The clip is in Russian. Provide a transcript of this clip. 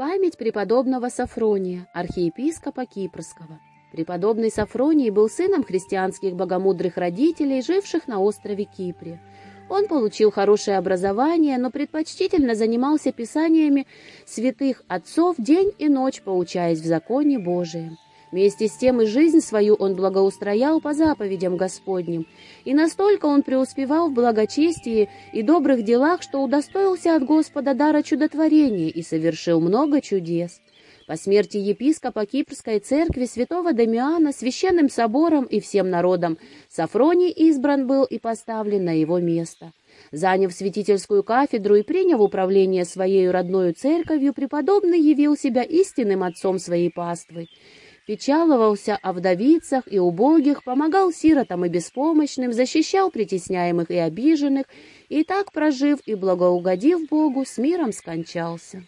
Память преподобного Сафрония, архиепископа Кипрского. Преподобный Сафроний был сыном христианских богомудрых родителей, живших на острове Кипре. Он получил хорошее образование, но предпочтительно занимался писаниями святых отцов день и ночь, поучаясь в законе Божием. Вместе с тем и жизнь свою он благоустроял по заповедям Господним, и настолько он преуспевал в благочестии и добрых делах, что удостоился от Господа дара чудотворения и совершил много чудес. По смерти епископа Кипрской церкви святого Дамиана священным собором и всем народом Сафроний избран был и поставлен на его место. Заняв святительскую кафедру и приняв управление своей родной церковью, преподобный явил себя истинным отцом своей паствы печаловался о вдовицах и убогих, помогал сиротам и беспомощным, защищал притесняемых и обиженных, и так, прожив и благоугодив Богу, с миром скончался.